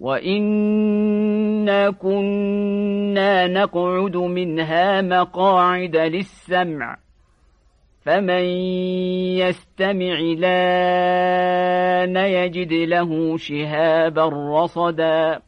وإنا كنا نقعد منها مقاعد للسمع فمن يستمع لأن يجد له شهابا رصدا